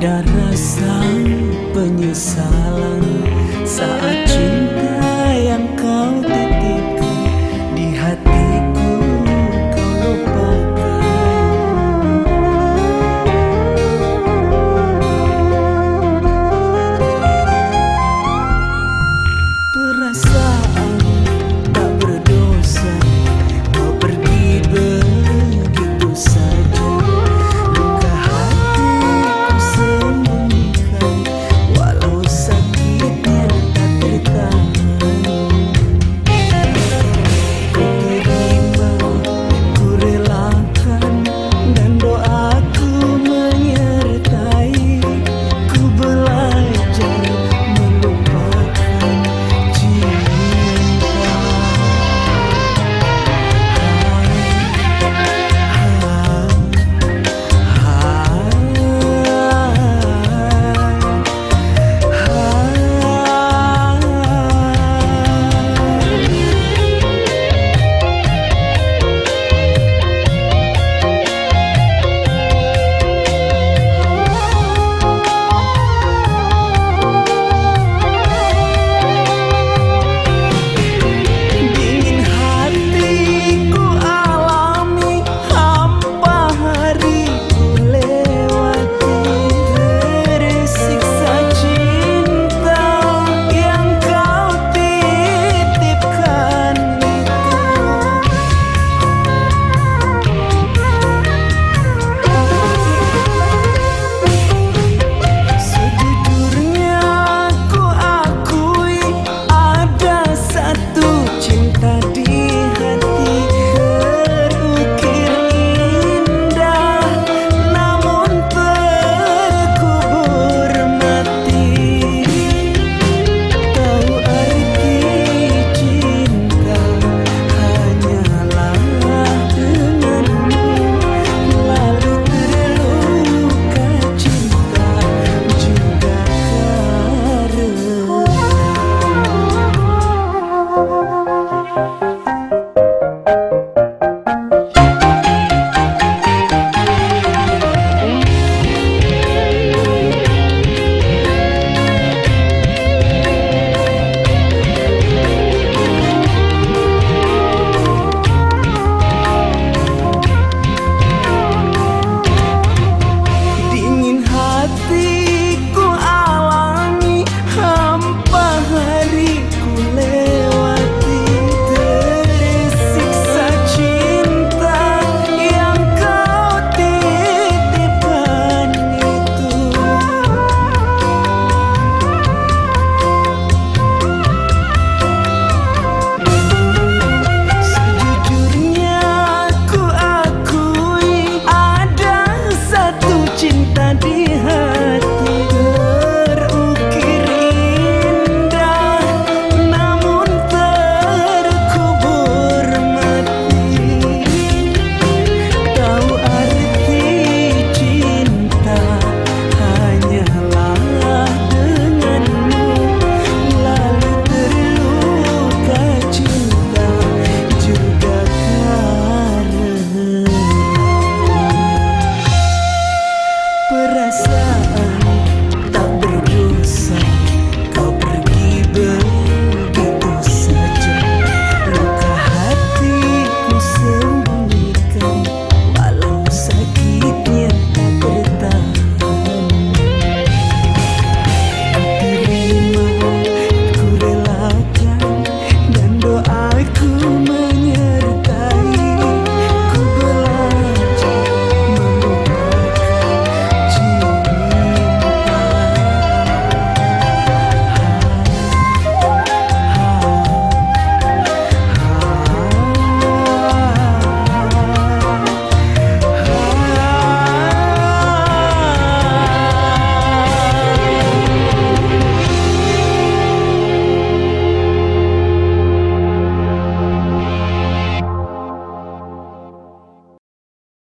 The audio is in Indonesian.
ada rasa penyesalan saat